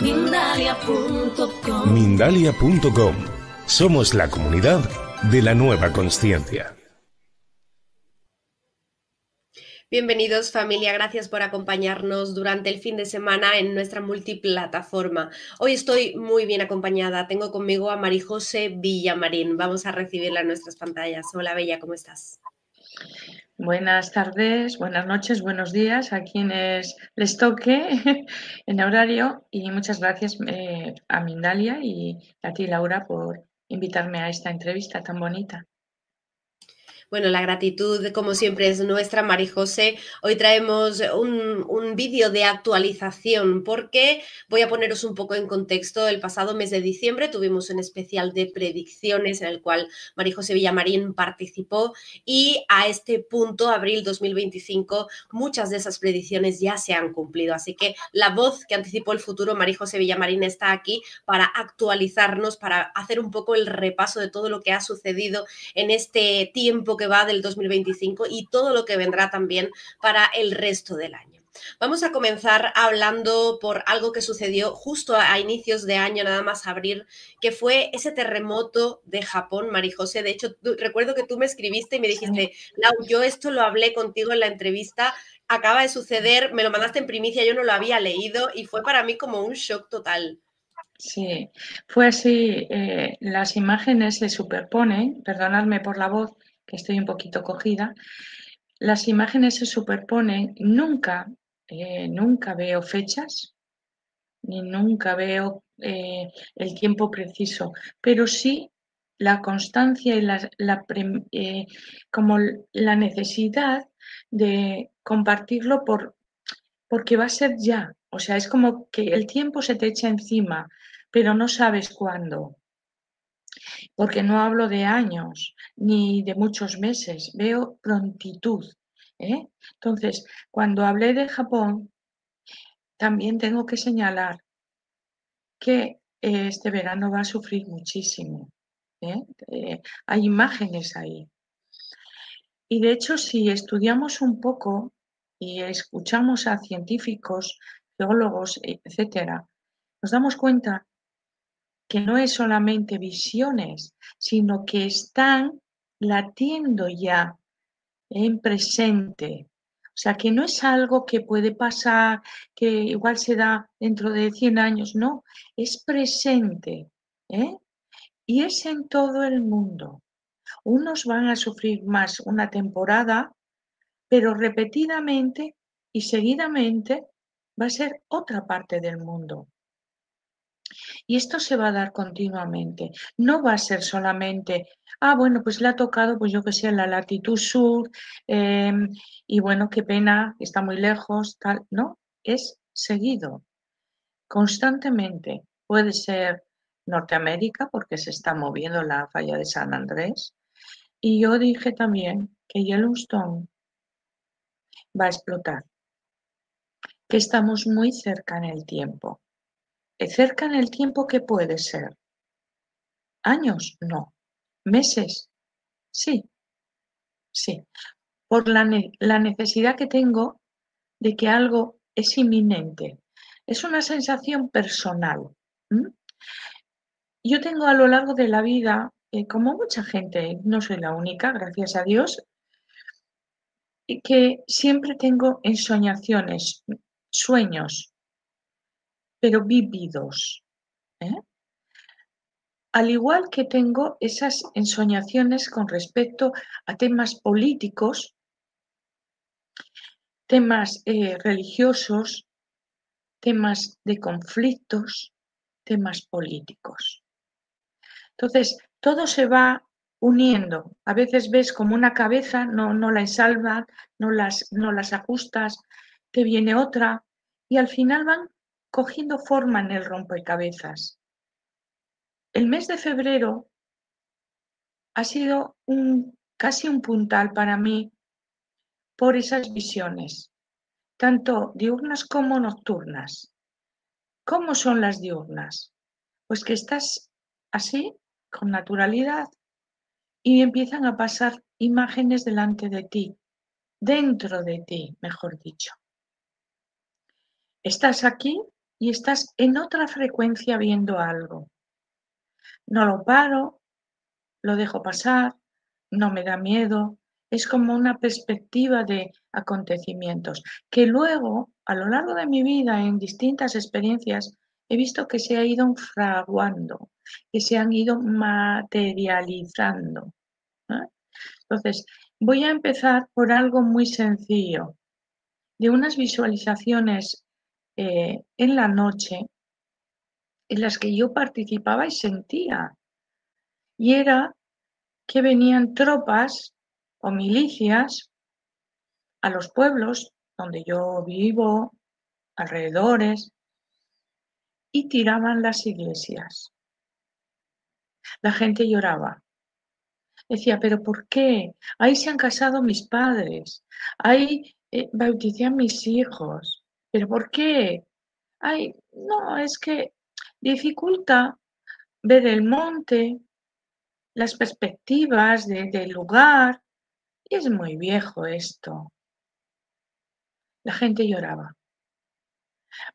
Mindalia.com. Mindalia.com. Somos la comunidad de la nueva conciencia. Bienvenidos familia, gracias por acompañarnos durante el fin de semana en nuestra multiplataforma. Hoy estoy muy bien acompañada, tengo conmigo a Marijose Villamarín. Vamos a recibirla en nuestras pantallas. Hola Bella, ¿cómo estás? Buenas tardes, buenas noches, buenos días a quienes les toque en horario y muchas gracias eh, a Mindalia y a ti Laura por invitarme a esta entrevista tan bonita. Bueno, la gratitud, como siempre, es nuestra, Mari José. Hoy traemos un, vídeo de actualización porque voy a poneros un poco en contexto. El pasado mes de diciembre tuvimos un especial de predicciones en el cual Mari José Villamarín participó y a este punto, abril 2025, muchas de esas predicciones ya se han cumplido. Así que la voz que anticipó el futuro, Mari José Villamarín, está aquí para actualizarnos, para hacer un poco el repaso de todo lo que ha sucedido en este tiempo que va del 2025 y todo lo que vendrá también para el resto del año. Vamos a comenzar hablando por algo que sucedió justo a, inicios de año, nada más abrir, que fue ese terremoto de Japón, Marijose. De hecho, recuerdo que tú me escribiste y me dijiste, Lau, yo esto lo hablé contigo en la entrevista, acaba de suceder, me lo mandaste en primicia, yo no lo había leído y fue para mí como un shock total. Sí, fue así, eh, las imágenes se superponen, perdonadme por la voz, que estoy un poquito cogida, las imágenes se superponen, nunca, eh, nunca veo fechas, ni nunca veo eh, el tiempo preciso, pero sí la constancia y la, eh, como la necesidad de compartirlo por, porque va a ser ya. O sea, es como que el tiempo se te echa encima, pero no sabes cuándo porque no hablo de años ni de muchos meses, veo prontitud. ¿eh? Entonces, cuando hablé de Japón, también tengo que señalar que este verano va a sufrir muchísimo. ¿eh? Eh, hay imágenes ahí. Y de hecho, si estudiamos un poco y escuchamos a científicos, geólogos, etcétera, nos damos cuenta que no es solamente visiones, sino que están latiendo ya en presente. O sea, que no es algo que puede pasar, que igual se da dentro de 100 años, no, es presente. ¿eh? Y es en todo el mundo. Unos van a sufrir más una temporada, pero repetidamente y seguidamente va a ser otra parte del mundo. Y esto se va a dar continuamente. No va a ser solamente, ah, bueno, pues le ha tocado, pues yo que sé, la latitud sur, em, y bueno, qué pena, está muy lejos, tal. No, es seguido, constantemente. Puede ser Norteamérica, porque se está moviendo la falla de San Andrés. Y yo dije también que Yellowstone va a explotar, que estamos muy cerca en el tiempo cerca en el tiempo que puede ser. ¿Años? No. ¿Meses? Sí. Sí. Por la, necesidad que tengo de que algo es inminente. Es una sensación personal. Yo tengo a lo largo de la vida, eh, como mucha gente, no soy la única, gracias a Dios, que siempre tengo ensoñaciones, sueños, pero vívidos. ¿eh? Al igual que tengo esas ensoñaciones con respecto a temas políticos, temas eh, religiosos, temas de conflictos, temas políticos. Entonces, todo se va uniendo. A veces ves como una cabeza, no, no la ensalvas, no las, no las ajustas, te viene otra, y al final van cogiendo forma en el rompecabezas. El mes de febrero ha sido casi un puntal para mí por esas visiones, tanto diurnas como nocturnas. ¿Cómo son las diurnas? Pues que estás así, con naturalidad, y empiezan a pasar imágenes delante de ti, dentro de ti, mejor dicho. Estás aquí y estás en otra frecuencia viendo algo. No lo paro, lo dejo pasar, no me da miedo, es como una perspectiva de acontecimientos que luego, a lo largo de mi vida, en distintas experiencias, he visto que se ha ido fraguando, que se han ido materializando. Entonces, voy a empezar por algo muy sencillo, de unas visualizaciones eh, en la noche en las que yo participaba y sentía. Y era que venían tropas o milicias a los pueblos donde yo vivo, alrededores, y tiraban las iglesias. La gente lloraba. Decía, pero ¿por qué? Ahí se han casado mis padres, ahí eh, bauticé a mis hijos, pero ¿por qué? Ay, no, es que dificulta ver el monte, las perspectivas del lugar. Es muy viejo esto. La gente lloraba.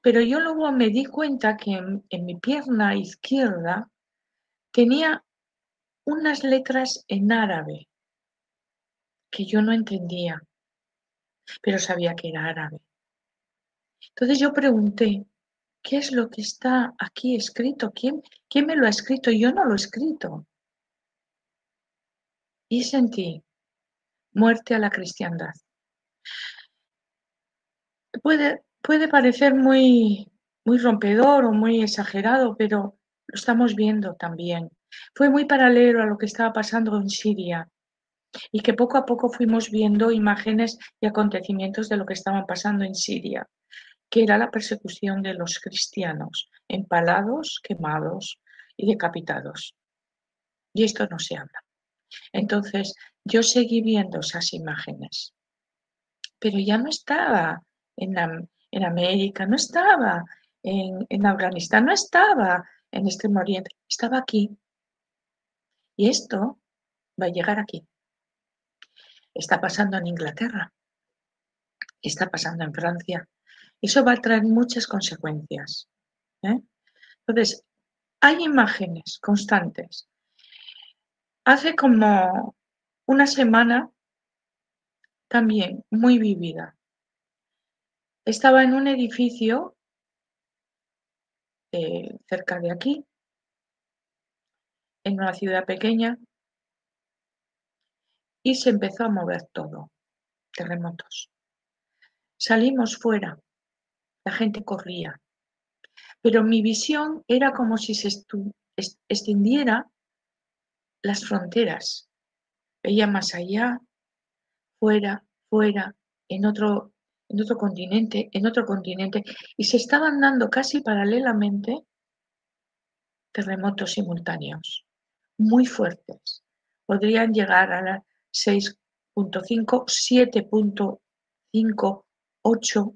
Pero yo luego me di cuenta que en, mi pierna izquierda tenía unas letras en árabe que yo no entendía, pero sabía que era árabe. Entonces yo pregunté, ¿qué es lo que está aquí escrito? ¿Quién, quién me lo ha escrito? Yo no lo he escrito y sentí muerte a la cristiandad. Puede, puede parecer muy, muy rompedor o muy exagerado, pero lo estamos viendo también. Fue muy paralelo a lo que estaba pasando en Siria y que poco a poco fuimos viendo imágenes y acontecimientos de lo que estaban pasando en Siria, que era la persecución de los cristianos, empalados, quemados y decapitados. Y esto no se habla. Entonces, yo seguí viendo esas imágenes, pero ya no estaba en, en América, no estaba en, en Afganistán, no estaba en Extremo Oriente, estaba aquí. Y esto va a llegar aquí. Está pasando en Inglaterra, está pasando en Francia. Eso va a traer muchas consecuencias. ¿eh? Entonces, hay imágenes constantes Hace como una semana, también muy vivida. Estaba en un edificio eh, cerca de aquí, en una ciudad pequeña, y se empezó a mover todo, terremotos. Salimos fuera, la gente corría, pero mi visión era como si se extendiera las fronteras. Veía más allá, fuera, fuera, en otro, en otro continente, en otro continente, y se estaban dando casi paralelamente terremotos simultáneos, muy fuertes. Podrían llegar a las 6.5, 7.5, 8,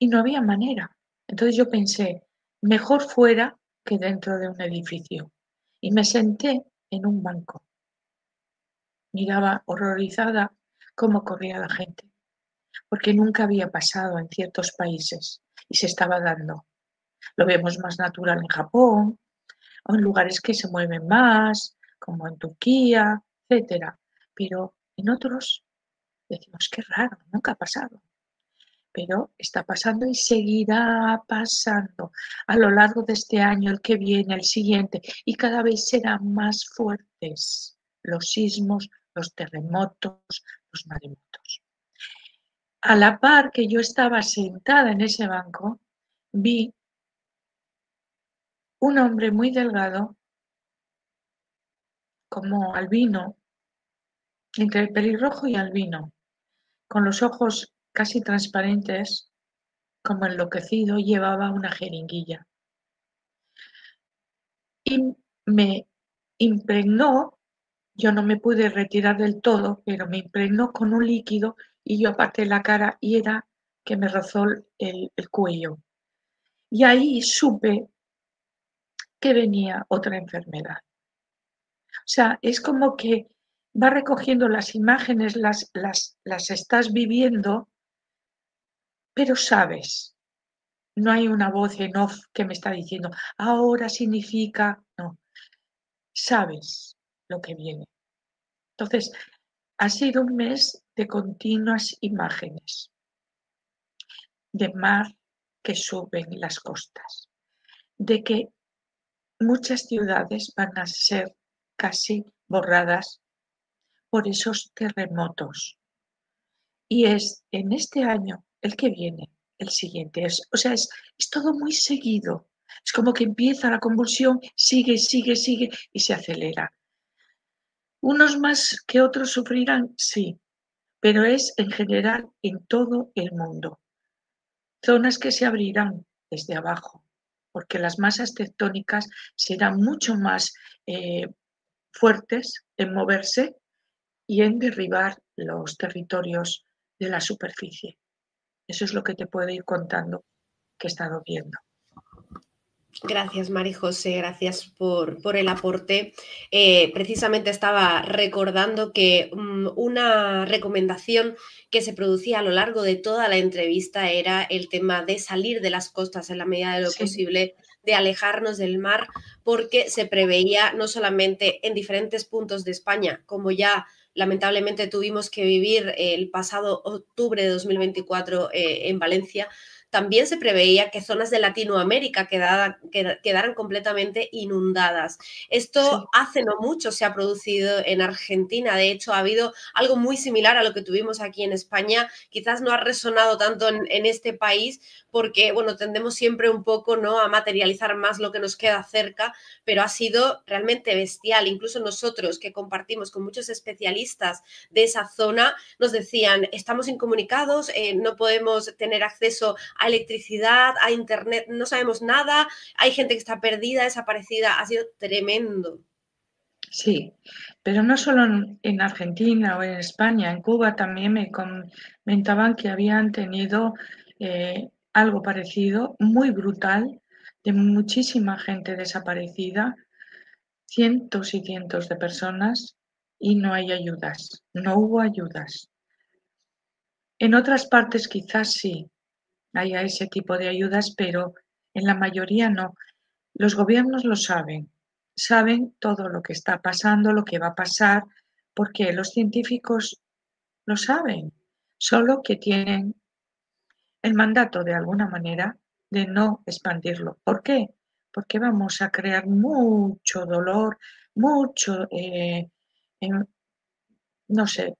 y no había manera. Entonces yo pensé, mejor fuera que dentro de un edificio y me senté en un banco. Miraba horrorizada cómo corría la gente, porque nunca había pasado en ciertos países y se estaba dando. Lo vemos más natural en Japón o en lugares que se mueven más, como en Turquía, etcétera. Pero en otros decimos que raro, nunca ha pasado pero está pasando y seguirá pasando a lo largo de este año, el que viene, el siguiente, y cada vez serán más fuertes los sismos, los terremotos, los maremotos. A la par que yo estaba sentada en ese banco, vi un hombre muy delgado, como albino, entre el pelirrojo y albino, con los ojos casi transparentes, como enloquecido, llevaba una jeringuilla. Y me impregnó, yo no me pude retirar del todo, pero me impregnó con un líquido y yo aparté la cara y era que me rozó el, el cuello. Y ahí supe que venía otra enfermedad. O sea, es como que va recogiendo las imágenes, las, las, las estás viviendo pero sabes no hay una voz en off que me está diciendo, ahora significa, no, sabes lo que viene. Entonces, ha sido un mes de continuas imágenes de mar que suben las costas, de que muchas ciudades van a ser casi borradas por esos terremotos. Y es en este año, el que viene, el siguiente. Es, o sea, es, es todo muy seguido. Es como que empieza la convulsión, sigue, sigue, sigue y se acelera. Unos más que otros sufrirán, sí, pero es en general en todo el mundo. Zonas que se abrirán desde abajo, porque las masas tectónicas serán mucho más eh, fuertes en moverse y en derribar los territorios de la superficie. Eso es lo que te puedo ir contando que he estado viendo. Gracias, Mari José, gracias por, por el aporte. Eh, precisamente estaba recordando que mm, una recomendación que se producía a lo largo de toda la entrevista era el tema de salir de las costas en la medida de lo posible, de alejarnos del mar, porque se preveía no solamente en diferentes puntos de España, como ya lamentablemente tuvimos que vivir el pasado octubre de 2024 eh, en Valencia, también se preveía que zonas de Latinoamérica quedaran, quedaran completamente inundadas. Esto hace no mucho se ha producido en Argentina. De hecho, ha habido algo muy similar a lo que tuvimos aquí en España. Quizás no ha resonado tanto en, en este país porque, bueno, tendemos siempre un poco ¿no? a materializar más lo que nos queda cerca, pero ha sido realmente bestial. Incluso nosotros que compartimos con muchos especialistas de esa zona, nos decían, estamos incomunicados, eh, no podemos tener acceso a electricidad, a internet, no sabemos nada, hay gente que está perdida, desaparecida, ha sido tremendo. Sí, pero no solo en Argentina o en España, en Cuba también me comentaban que habían tenido eh, algo parecido, muy brutal, de muchísima gente desaparecida, cientos y cientos de personas y no hay ayudas, no hubo ayudas. En otras partes quizás sí, haya ese tipo de ayudas, pero en la mayoría no. Los gobiernos lo saben, saben todo lo que está pasando, lo que va a pasar, porque los científicos lo saben, solo que tienen el mandato de alguna manera de no expandirlo. ¿Por qué? Porque vamos a crear mucho dolor, mucho, eh, no sé,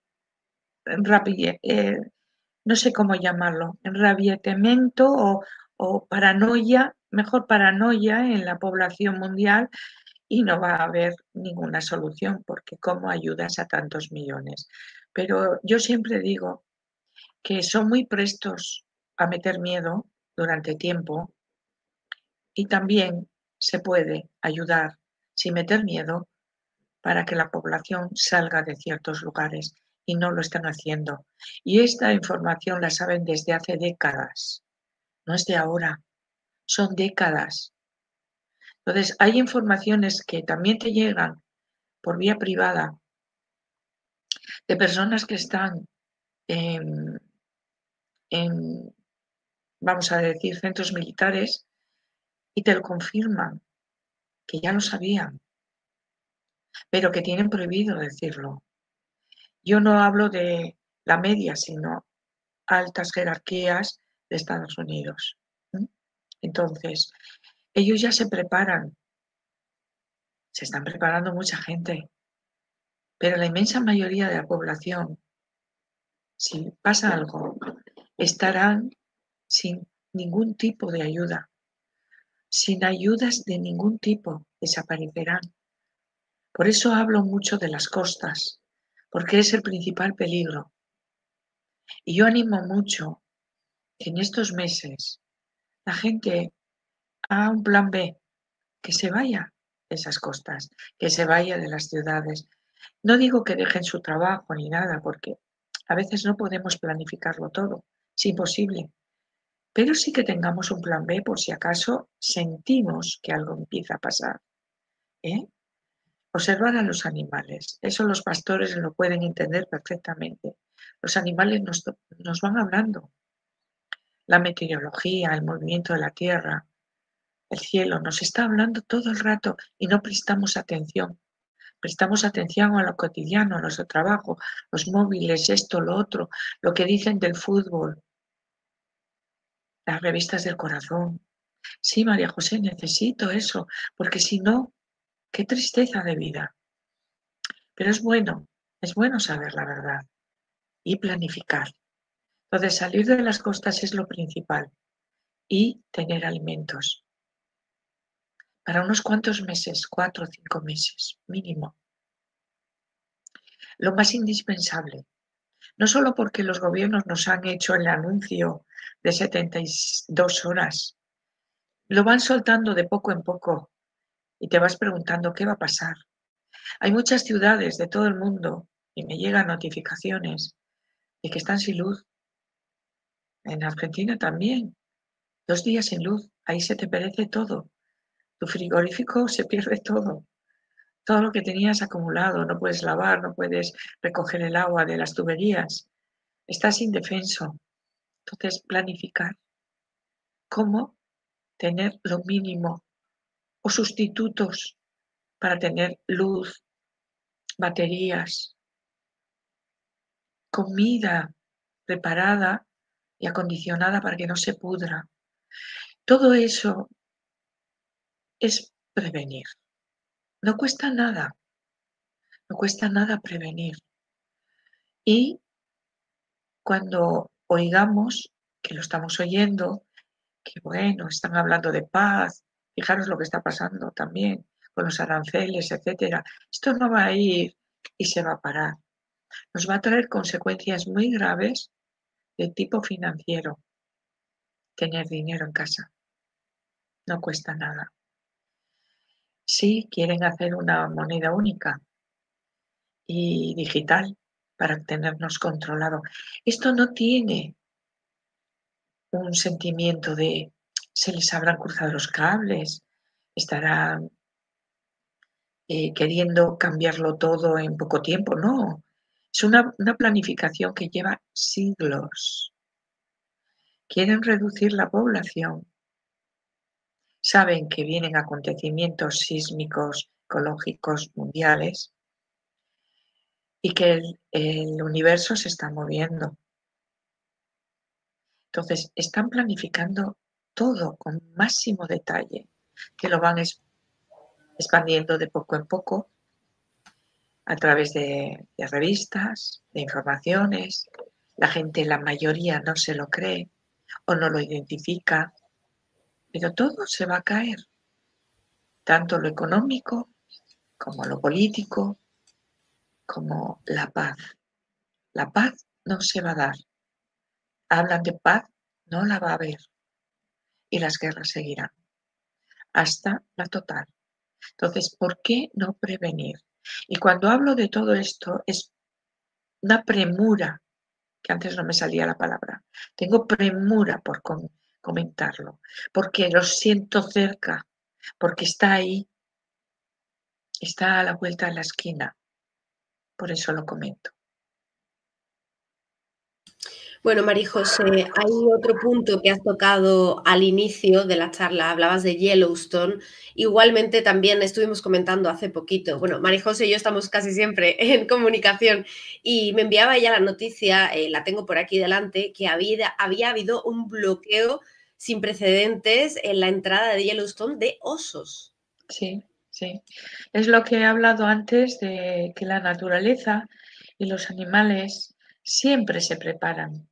eh, no sé cómo llamarlo, enrabietamiento o, o paranoia, mejor paranoia en la población mundial y no va a haber ninguna solución porque cómo ayudas a tantos millones. Pero yo siempre digo que son muy prestos a meter miedo durante tiempo y también se puede ayudar sin meter miedo para que la población salga de ciertos lugares y no lo están haciendo. Y esta información la saben desde hace décadas, no es de ahora, son décadas. Entonces, hay informaciones que también te llegan por vía privada de personas que están en, en vamos a decir, centros militares y te lo confirman, que ya lo sabían, pero que tienen prohibido decirlo. Yo no hablo de la media, sino altas jerarquías de Estados Unidos. Entonces, ellos ya se preparan, se están preparando mucha gente, pero la inmensa mayoría de la población, si pasa algo, estarán sin ningún tipo de ayuda. Sin ayudas de ningún tipo desaparecerán. Por eso hablo mucho de las costas, porque es el principal peligro. Y yo animo mucho que en estos meses la gente haga un plan B, que se vaya de esas costas, que se vaya de las ciudades. No digo que dejen su trabajo ni nada, porque a veces no podemos planificarlo todo, es imposible pero sí que tengamos un plan B por si acaso sentimos que algo empieza a pasar. ¿eh? Observar a los animales. Eso los pastores lo pueden entender perfectamente. Los animales nos, nos van hablando. la meteorología, el movimiento de la Tierra, el cielo, nos está hablando todo el rato y no prestamos atención. Prestamos atención a lo cotidiano, a nuestro trabajo, los móviles, esto, lo otro, lo que dicen del fútbol, las revistas del corazón. Sí, María José, necesito eso, porque si no, qué tristeza de vida. Pero es bueno, es bueno saber la verdad y planificar. Entonces, salir de las costas es lo principal y tener alimentos para unos cuantos meses, cuatro o cinco meses mínimo. Lo más indispensable, no solo porque los gobiernos nos han hecho el anuncio de 72 horas, lo van soltando de poco en poco y te vas preguntando qué va a pasar. Hay muchas ciudades de todo el mundo y me llegan notificaciones de que están sin luz. En Argentina también. Dos días sin luz, ahí se te perece todo. Tu frigorífico se pierde todo. Todo lo que tenías acumulado, no puedes lavar, no puedes recoger el agua de las tuberías. Estás indefenso. Entonces, planificar cómo tener lo mínimo o sustitutos para tener luz, baterías, comida preparada y acondicionada para que no se pudra. Todo eso es prevenir. No cuesta nada. No cuesta nada prevenir. Y cuando oigamos, que lo estamos oyendo, que bueno, están hablando de paz, fijaros lo que está pasando también con los aranceles, etcétera. Esto no va a ir y se va a parar. Nos va a traer consecuencias muy graves de tipo financiero. Tener dinero en casa. No cuesta nada. Sí, quieren hacer una moneda única y digital para tenernos controlado. Esto no tiene un sentimiento de se les habrán cruzado los cables, estarán eh, queriendo cambiarlo todo en poco tiempo. No, es una planificación que lleva siglos. Quieren reducir la población saben que vienen acontecimientos sísmicos, ecológicos, mundiales y que el, universo se está moviendo. Entonces, están planificando todo con máximo detalle, que lo van expandiendo de poco en poco a través de, revistas, de informaciones. La gente, la mayoría, no se lo cree o no lo identifica pero todo se va a caer, tanto lo económico como lo político, como la paz. La paz no se va a dar. Hablan de paz, no la va a haber. Y las guerras seguirán hasta la total. Entonces, ¿por qué no prevenir? Y cuando hablo de todo esto es una premura, que antes no me salía la palabra. Tengo premura por, comentarlo, porque lo siento cerca, porque está ahí, está a la vuelta de la esquina. Por eso lo comento. Bueno, María José, hay otro punto que has tocado al inicio de la charla, hablabas de Yellowstone. Igualmente también estuvimos comentando hace poquito, bueno, María José y yo estamos casi siempre en comunicación y me enviaba ella la noticia, eh, la tengo por aquí delante, que había, había habido un bloqueo sin precedentes en la entrada de Yellowstone de osos. Sí, sí. Es lo que he hablado antes de que la naturaleza y los animales siempre se preparan.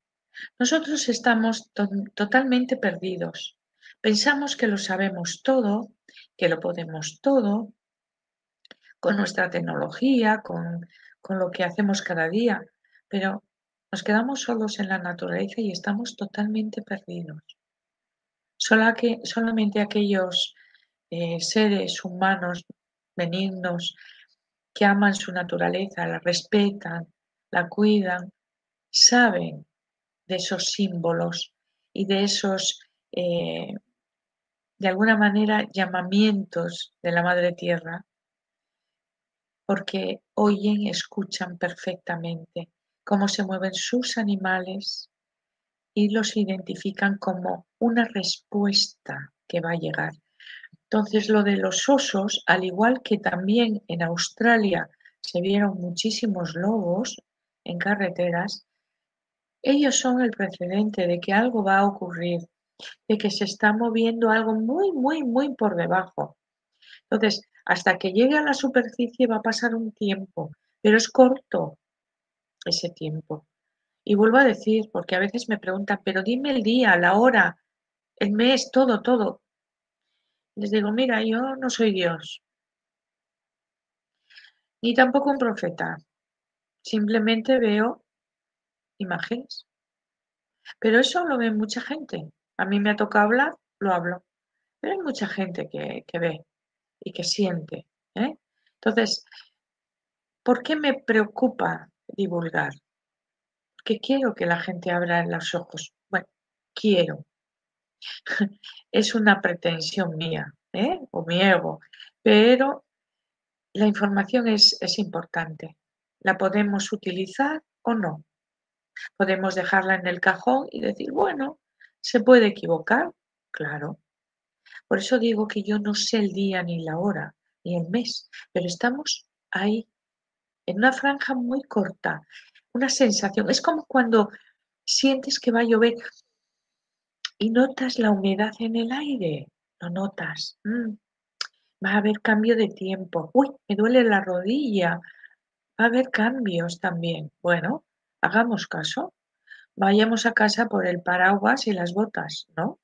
Nosotros estamos totalmente perdidos. Pensamos que lo sabemos todo, que lo podemos todo, con nuestra tecnología, con, lo que hacemos cada día, pero nos quedamos solos en la naturaleza y estamos totalmente perdidos. que, solamente aquellos eh, seres humanos benignos que aman su naturaleza, la respetan, la cuidan, saben de esos símbolos y de esos, eh, de alguna manera, llamamientos de la Madre Tierra, porque oyen, escuchan perfectamente cómo se mueven sus animales y los identifican como una respuesta que va a llegar. Entonces, lo de los osos, al igual que también en Australia se vieron muchísimos lobos en carreteras, ellos son el precedente de que algo va a ocurrir, de que se está moviendo algo muy, muy, muy por debajo. Entonces, hasta que llegue a la superficie va a pasar un tiempo, pero es corto ese tiempo. Y vuelvo a decir, porque a veces me preguntan, pero dime el día, la hora, el mes, todo, todo. Les digo, mira, yo no soy Dios, ni tampoco un profeta. Simplemente veo imágenes. Pero eso lo ve mucha gente. A mí me ha tocado hablar, lo hablo. Pero hay mucha gente que, ve y que siente. ¿eh? Entonces, ¿por qué me preocupa divulgar? Porque quiero que la gente abra los ojos. Bueno, quiero. es una pretensión mía, ¿eh? o mi ego. Pero la información es, es importante. La podemos utilizar o no. Podemos dejarla en el cajón y decir, bueno, ¿se puede equivocar? Claro. Por eso digo que yo no sé el día ni la hora ni el mes, pero estamos ahí, en una franja muy corta, una sensación. Es como cuando sientes que va a llover y notas la humedad en el aire. Lo notas. Mm. Va a haber cambio de tiempo. Uy, me duele la rodilla. Va a haber cambios también. Bueno, hagamos caso. Vayamos a casa por el paraguas y las botas, ¿no?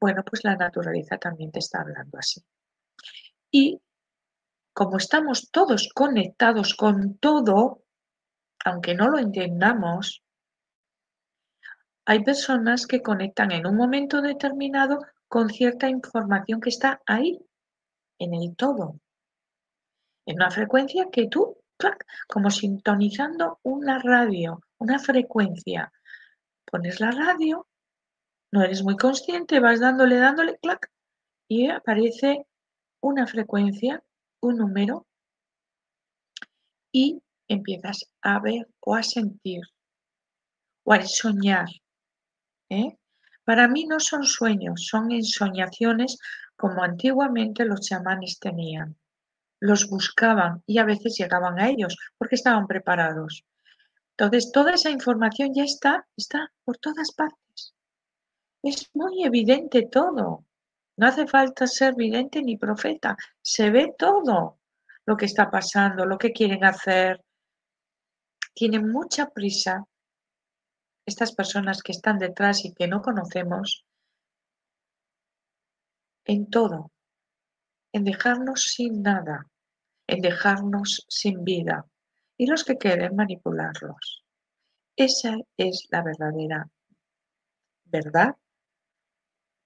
Bueno, pues la naturaleza también te está hablando así. Y como estamos todos conectados con todo, aunque no lo entendamos, hay personas que conectan en un momento determinado con cierta información que está ahí, en el todo, en una frecuencia que tú como sintonizando una radio, una frecuencia. Pones la radio, no eres muy consciente, vas dándole, dándole, clac, y aparece una frecuencia, un número, y empiezas a ver o a sentir o a soñar. ¿eh? Para mí no son sueños, son ensoñaciones como antiguamente los chamanes tenían los buscaban y a veces llegaban a ellos porque estaban preparados. Entonces, toda esa información ya está, está por todas partes. Es muy evidente todo. No hace falta ser vidente ni profeta. Se ve todo lo que está pasando, lo que quieren hacer. Tienen mucha prisa estas personas que están detrás y que no conocemos en todo, en dejarnos sin nada, en dejarnos sin vida y los que queden manipularlos. Esa es la verdadera verdad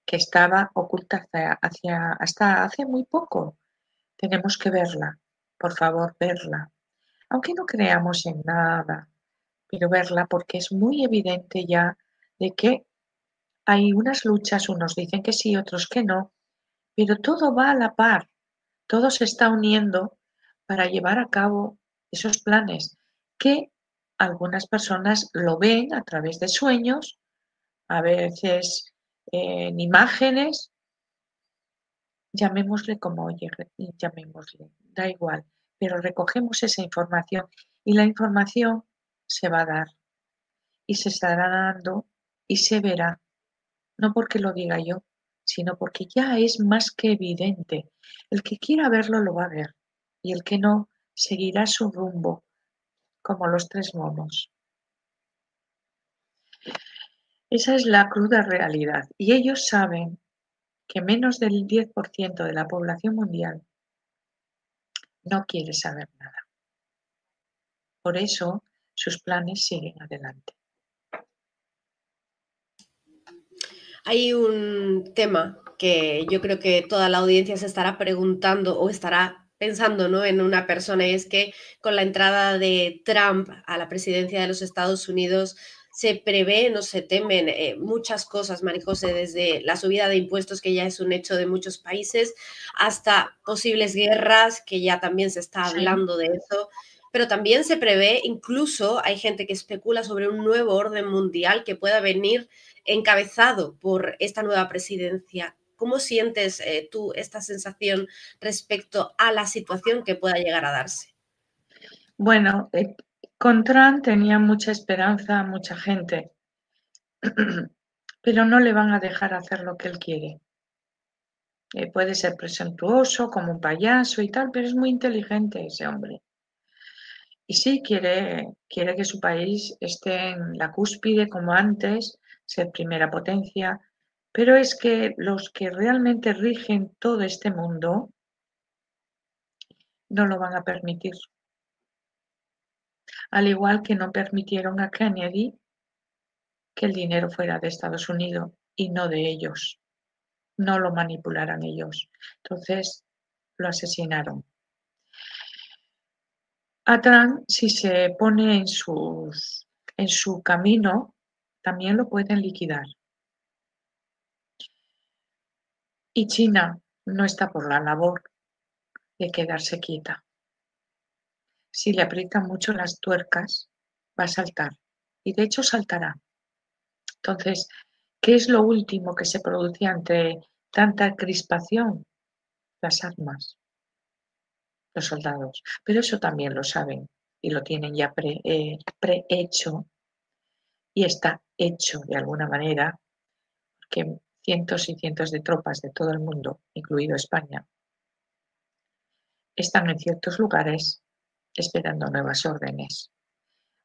que estaba oculta hacia, hasta hace muy poco. Tenemos que verla, por favor, verla. Aunque no creamos en nada, pero verla porque es muy evidente ya de que hay unas luchas, unos dicen que sí, otros que no, pero todo va a la par, todo se está uniendo para llevar a cabo esos planes que algunas personas lo ven a través de sueños, a veces en imágenes, llamémosle como llamémosle, da igual, pero recogemos esa información y la información se va a dar. Y se estará dando y se verá, no porque lo diga yo, sino porque ya es más que evidente. El que quiera verlo lo va a ver y el que no seguirá su rumbo, como los tres monos. Esa es la cruda realidad y ellos saben que menos del 10% de la población mundial no quiere saber nada. Por eso sus planes siguen adelante. Hay un tema que yo creo que toda la audiencia se estará preguntando o estará pensando ¿no? en una persona y es que con la entrada de Trump a la presidencia de los Estados Unidos se prevé, no se temen eh, muchas cosas, Marijose, desde la subida de impuestos, que ya es un hecho de muchos países, hasta posibles guerras, que ya también se está hablando de eso. pero también se prevé, incluso hay gente que especula sobre un nuevo orden mundial que pueda venir encabezado por esta nueva presidencia. ¿Cómo sientes eh, tú esta sensación respecto a la situación que pueda llegar a darse? Bueno, eh, con Trump tenía mucha esperanza mucha gente, pero no le van a dejar hacer lo que él quiere. Eh, puede ser presentuoso, como un payaso y tal, pero es muy inteligente ese hombre. Y sí, quiere, quiere que su país esté en la cúspide como antes, ser primera potencia, pero es que los que realmente rigen todo este mundo no lo van a permitir. Al igual que no permitieron a Kennedy que el dinero fuera de Estados Unidos y no de ellos. No lo manipularan ellos. Entonces lo asesinaron. A Trump, si se pone en, en su camino, también lo pueden liquidar. Y China no está por la labor de quedarse quieta. Si le aprietan mucho las tuercas, va a saltar. Y de hecho saltará. Entonces, ¿qué es lo último que se produce ante tanta crispación? Las armas, los soldados. Pero eso también lo saben y lo tienen ya eh, prehecho y está hecho de alguna manera, que cientos y cientos de tropas de todo el mundo, incluido España, están en ciertos lugares esperando nuevas órdenes.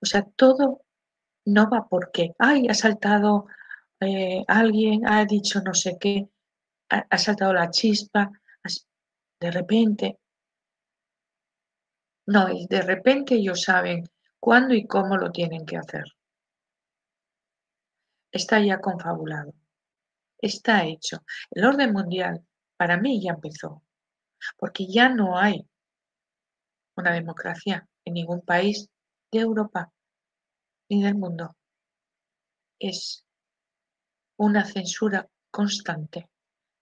O sea, todo no va porque, ay, ha saltado eh, alguien, ha dicho no sé qué, ha, saltado la chispa, de repente. No, y de repente ellos saben cuándo y cómo lo tienen que hacer. Está ya confabulado está hecho. El orden mundial para mí ya empezó, porque ya no hay una democracia en ningún país de Europa ni del mundo. Es una censura constante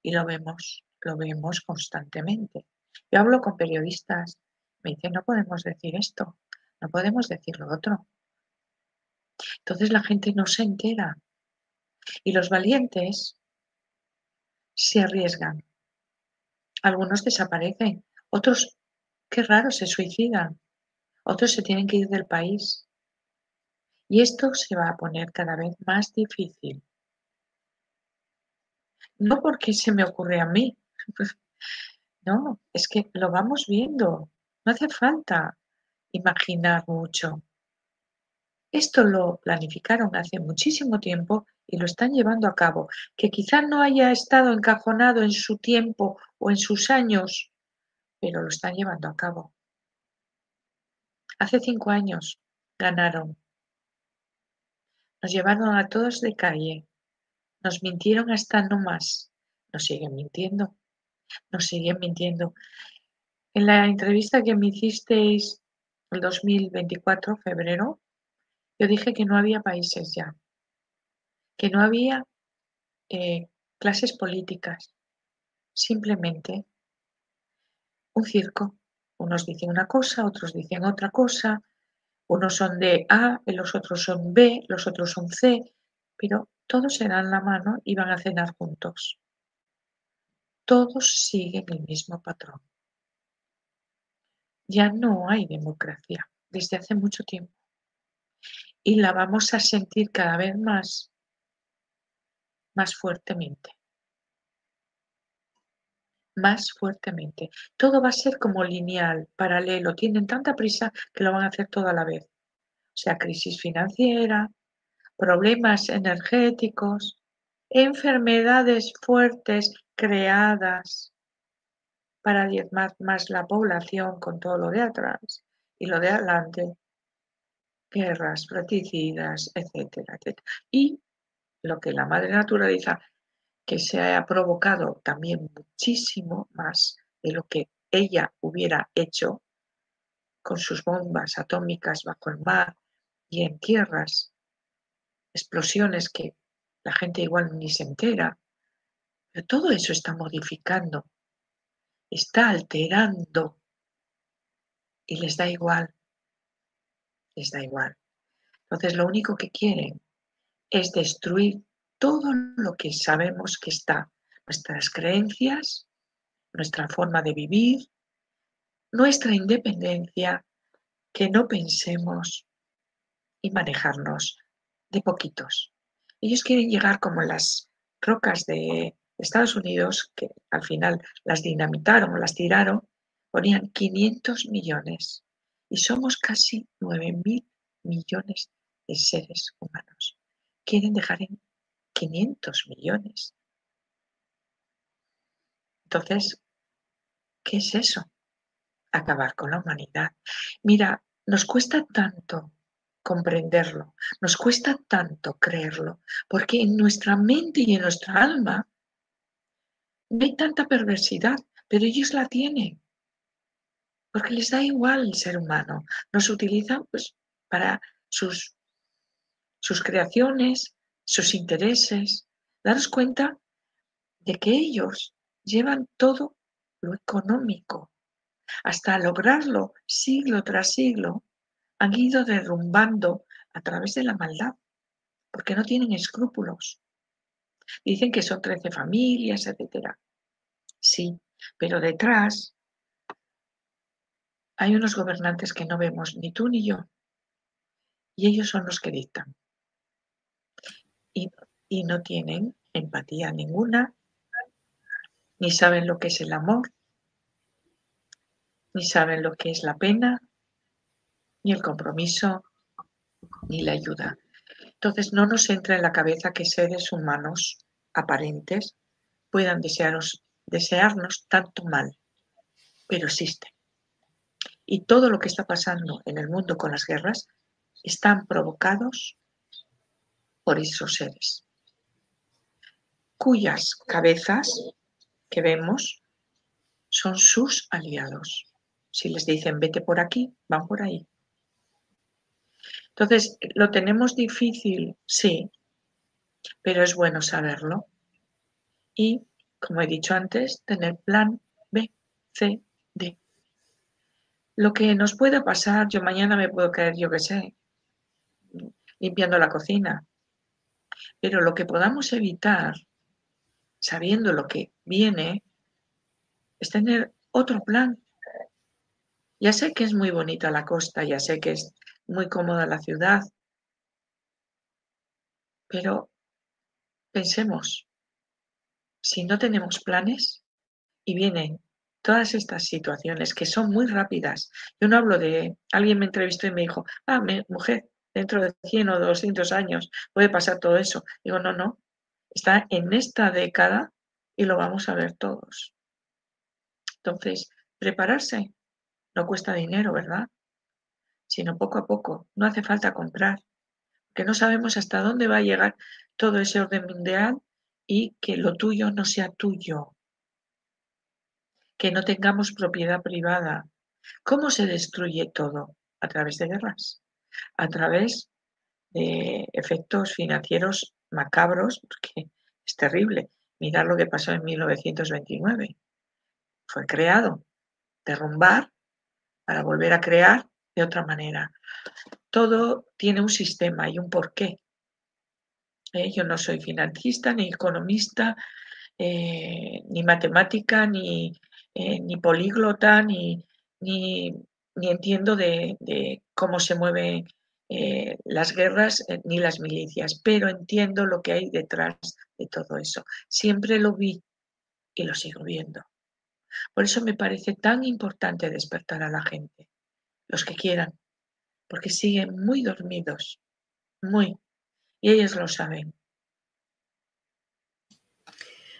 y lo vemos, lo vemos constantemente. Yo hablo con periodistas, me dicen, no podemos decir esto, no podemos decir lo otro. Entonces la gente no se entera. Y los valientes se arriesgan. Algunos desaparecen, otros, qué raro, se suicidan, otros se tienen que ir del país. Y esto se va a poner cada vez más difícil. No porque se me ocurre a mí, no, es que lo vamos viendo, no hace falta imaginar mucho. Esto lo planificaron hace muchísimo tiempo y lo están llevando a cabo, que quizá no haya estado encajonado en su tiempo o en sus años, pero lo están llevando a cabo. Hace cinco años ganaron. Nos llevaron a todos de calle. Nos mintieron hasta no más. Nos siguen mintiendo. Nos siguen mintiendo. En la entrevista que me hicisteis el 2024, febrero, yo dije que no había países ya que no había eh, clases políticas, simplemente un circo. Unos dicen una cosa, otros dicen otra cosa, unos son de A, los otros son B, los otros son C, pero todos se dan la mano y van a cenar juntos. Todos siguen el mismo patrón. Ya no hay democracia desde hace mucho tiempo y la vamos a sentir cada vez más más fuertemente. Más fuertemente. Todo va a ser como lineal, paralelo. Tienen tanta prisa que lo van a hacer todo a la vez. O sea, crisis financiera, problemas energéticos, enfermedades fuertes creadas para diezmar más la población con todo lo de atrás y lo de adelante, guerras, fratricidas, etcétera, etcétera. Y lo que la madre naturaleza que se ha provocado también muchísimo más de lo que ella hubiera hecho con sus bombas atómicas bajo el mar y en tierras, explosiones que la gente igual ni se entera, pero todo eso está modificando, está alterando y les da igual, les da igual. Entonces lo único que quieren es destruir todo lo que sabemos que está, nuestras creencias, nuestra forma de vivir, nuestra independencia, que no pensemos y manejarnos de poquitos. Ellos quieren llegar como las rocas de Estados Unidos, que al final las dinamitaron o las tiraron, ponían 500 millones y somos casi 9 mil millones de seres humanos. Quieren dejar en 500 millones. Entonces, ¿qué es eso? Acabar con la humanidad. Mira, nos cuesta tanto comprenderlo, nos cuesta tanto creerlo, porque en nuestra mente y en nuestra alma no hay tanta perversidad, pero ellos la tienen, porque les da igual el ser humano, nos utilizan pues, para sus, sus creaciones, sus intereses. Daros cuenta de que ellos llevan todo lo económico. Hasta lograrlo siglo tras siglo, han ido derrumbando a través de la maldad, porque no tienen escrúpulos. Dicen que son 13 familias, etc. Sí, pero detrás hay unos gobernantes que no vemos ni tú ni yo, y ellos son los que dictan. Y, no tienen empatía ninguna, ni saben lo que es el amor, ni saben lo que es la pena, ni el compromiso, ni la ayuda. Entonces no nos entra en la cabeza que seres humanos aparentes puedan desearos, desearnos tanto mal, pero existen. Y todo lo que está pasando en el mundo con las guerras están provocados por esos seres, cuyas cabezas que vemos son sus aliados. Si les dicen vete por aquí, van por ahí. Entonces, ¿lo tenemos difícil? Sí, pero es bueno saberlo. Y, como he dicho antes, tener plan B, C, D. Lo que nos pueda pasar, yo mañana me puedo caer, yo qué sé, limpiando la cocina. Pero lo que podamos evitar, sabiendo lo que viene, es tener otro plan. Ya sé que es muy bonita la costa, ya sé que es muy cómoda la ciudad. Pero pensemos, si no tenemos planes y vienen todas estas situaciones que son muy rápidas, yo no hablo de, alguien me entrevistó y me dijo, ah, mujer, dentro de 100 o 200 años puede pasar todo eso. Digo, no, no, está en esta década y lo vamos a ver todos. Entonces, prepararse no cuesta dinero, ¿verdad? sino poco a poco. No hace falta comprar, que no sabemos hasta dónde va a llegar todo ese orden mundial y que lo tuyo no sea tuyo, que no tengamos propiedad privada. ¿Cómo se destruye todo? A través de guerras, a través de efectos financieros macabros, porque es terrible. Mirar lo que pasó en 1929. Fue creado, derrumbar para volver a crear de otra manera. Todo tiene un sistema y un porqué. ¿Eh? Yo no soy financista, ni economista, eh, ni matemática, ni, eh, ni políglota, ni, ni, entiendo de, de, cómo se mueven las guerras ni las milicias, pero entiendo lo que hay detrás de todo eso. Siempre lo vi y lo sigo viendo. Por eso me parece tan importante despertar a la gente los que quieran, porque siguen muy dormidos, muy, y ellos lo saben.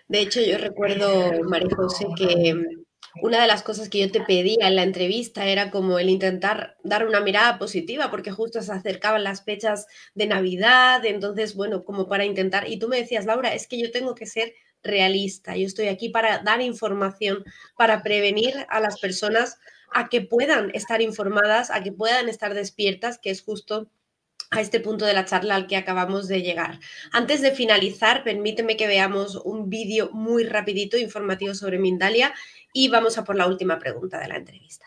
De hecho, yo recuerdo, María José, que una de las cosas que yo te pedía en la entrevista era como el intentar dar una mirada positiva, porque justo se acercaban las fechas de Navidad, entonces, bueno, como para intentar, y tú me decías, Laura, es que yo tengo que ser realista, yo estoy aquí para dar información, para prevenir a las personas a que puedan estar informadas, a que puedan estar despiertas, que es justo a este punto de la charla al que acabamos de llegar. Antes de finalizar, permíteme que veamos un vídeo muy rapidito informativo sobre Mindalia y vamos a por la última pregunta de la entrevista.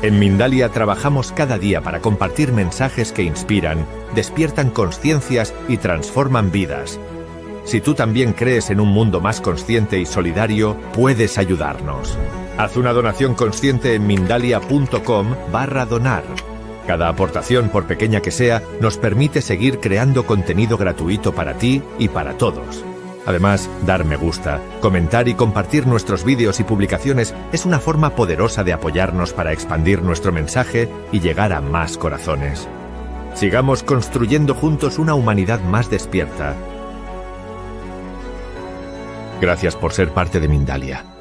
En Mindalia trabajamos cada día para compartir mensajes que inspiran, despiertan conciencias y transforman vidas. Si tú también crees en un mundo más consciente y solidario, puedes ayudarnos. Haz una donación consciente en mindalia.com barra donar. Cada aportación, por pequeña que sea, nos permite seguir creando contenido gratuito para ti y para todos. Además, dar me gusta, comentar y compartir nuestros vídeos y publicaciones es una forma poderosa de apoyarnos para expandir nuestro mensaje y llegar a más corazones. Sigamos construyendo juntos una humanidad más despierta. Gracias por ser parte de Mindalia.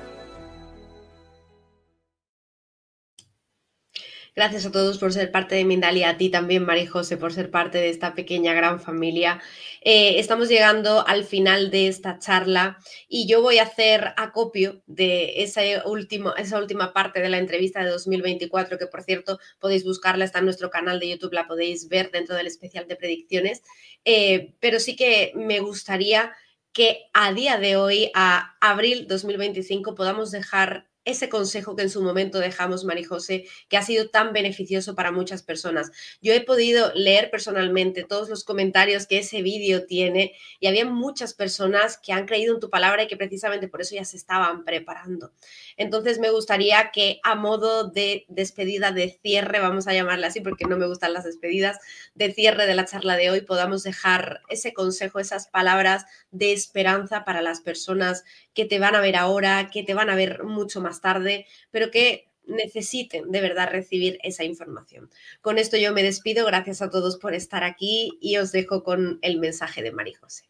Gracias a todos por ser parte de Mindalia, a ti también, María José, por ser parte de esta pequeña gran familia. Eh, estamos llegando al final de esta charla y yo voy a hacer acopio de esa, esa última parte de la entrevista de 2024, que por cierto podéis buscarla, está en nuestro canal de YouTube, la podéis ver dentro del especial de predicciones. Eh, pero sí que me gustaría que a día de hoy, a abril 2025, podamos dejar ese consejo que en su momento dejamos, José, que ha sido tan beneficioso para muchas personas. Yo he podido leer personalmente todos los comentarios que ese vídeo tiene y había muchas personas que han creído en tu palabra y que precisamente por eso ya se estaban preparando. Entonces me gustaría que a modo de despedida, de cierre, vamos a llamarla así porque no me gustan las despedidas, de cierre de la charla de hoy, podamos dejar ese consejo, esas palabras de esperanza para las personas que te van a ver ahora, que te van a ver mucho más tarde, pero que necesiten de verdad recibir esa información. Con esto yo me despido, gracias a todos por estar aquí y os dejo con el mensaje de María José.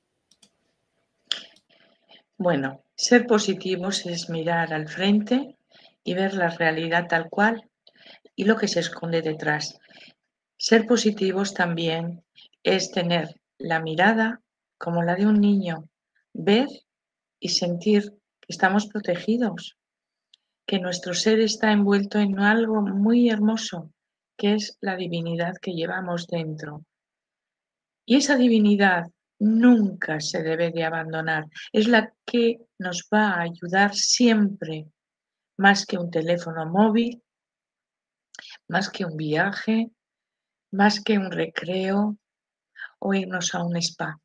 Bueno, ser positivos es mirar al frente y ver la realidad tal cual y lo que se esconde detrás. Ser positivos también es tener la mirada como la de un niño, ver y sentir que estamos protegidos, que nuestro ser está envuelto en algo muy hermoso, que es la divinidad que llevamos dentro. Y esa divinidad nunca se debe de abandonar, es la que nos va a ayudar siempre, más que un teléfono móvil, más que un viaje, más que un recreo o irnos a un spa.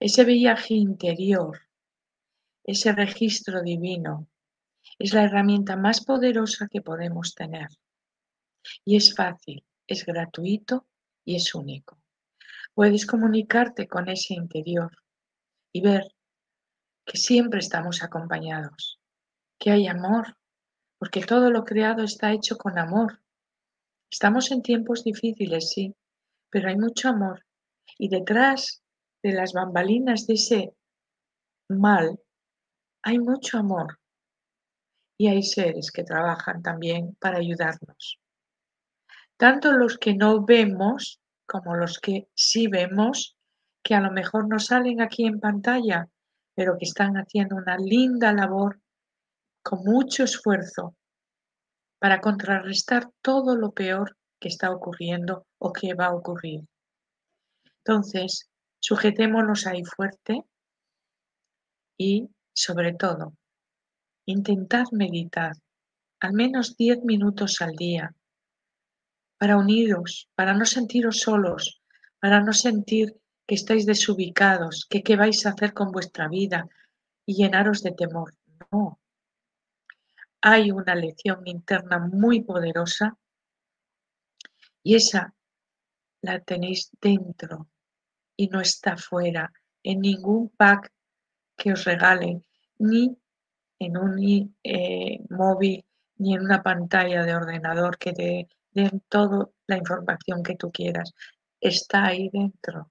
Ese viaje interior ese registro divino es la herramienta más poderosa que podemos tener. Y es fácil, es gratuito y es único. Puedes comunicarte con ese interior y ver que siempre estamos acompañados, que hay amor, porque todo lo creado está hecho con amor. Estamos en tiempos difíciles, sí, pero hay mucho amor. Y detrás de las bambalinas de ese mal hay mucho amor y hay seres que trabajan también para ayudarnos. Tanto los que no vemos como los que sí vemos, que a lo mejor no salen aquí en pantalla, pero que están haciendo una linda labor con mucho esfuerzo para contrarrestar todo lo peor que está ocurriendo o que va a ocurrir. Entonces, sujetémonos ahí fuerte y sobre todo, intentad meditar al menos 10 minutos al día para uniros, para no sentiros solos, para no sentir que estáis desubicados, que qué vais a hacer con vuestra vida y llenaros de temor. No. Hay una lección interna muy poderosa y esa la tenéis dentro y no está fuera en ningún pack que os regalen ni en un eh, móvil ni en una pantalla de ordenador que te den toda la información que tú quieras. Está ahí dentro.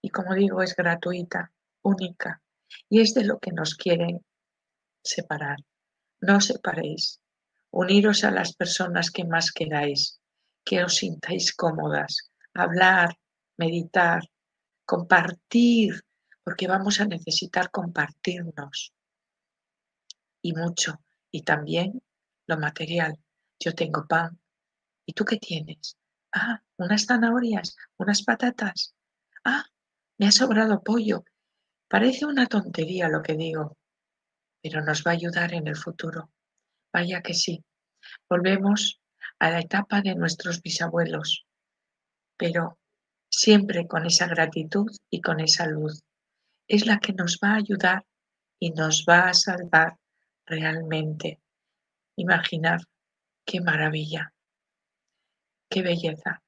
Y como digo, es gratuita, única. Y es de lo que nos quieren separar. No separéis. Uniros a las personas que más queráis, que os sintáis cómodas. Hablar, meditar, compartir porque vamos a necesitar compartirnos y mucho, y también lo material. Yo tengo pan. ¿Y tú qué tienes? Ah, unas zanahorias, unas patatas. Ah, me ha sobrado pollo. Parece una tontería lo que digo, pero nos va a ayudar en el futuro. Vaya que sí. Volvemos a la etapa de nuestros bisabuelos, pero siempre con esa gratitud y con esa luz. Es la que nos va a ayudar y nos va a salvar realmente. Imaginar qué maravilla, qué belleza,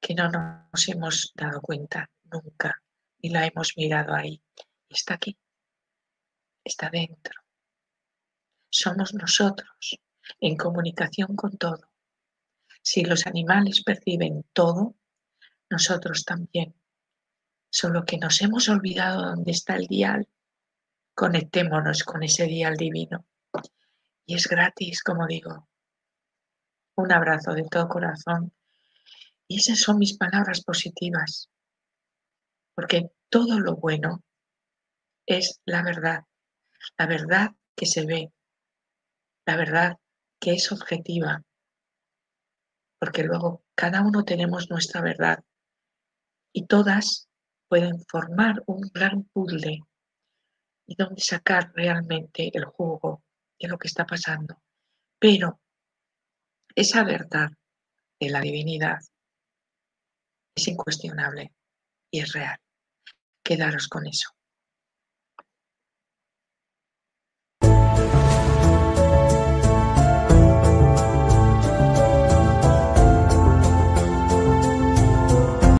que no nos hemos dado cuenta nunca y la hemos mirado ahí. Está aquí, está dentro. Somos nosotros en comunicación con todo. Si los animales perciben todo, nosotros también. Solo que nos hemos olvidado dónde está el dial. Conectémonos con ese dial divino. Y es gratis, como digo. Un abrazo de todo corazón. Y esas son mis palabras positivas. Porque todo lo bueno es la verdad. La verdad que se ve. La verdad que es objetiva. Porque luego cada uno tenemos nuestra verdad y todas pueden formar un gran puzzle y donde sacar realmente el jugo de lo que está pasando. Pero esa verdad de la divinidad es incuestionable y es real. Quedaros con eso.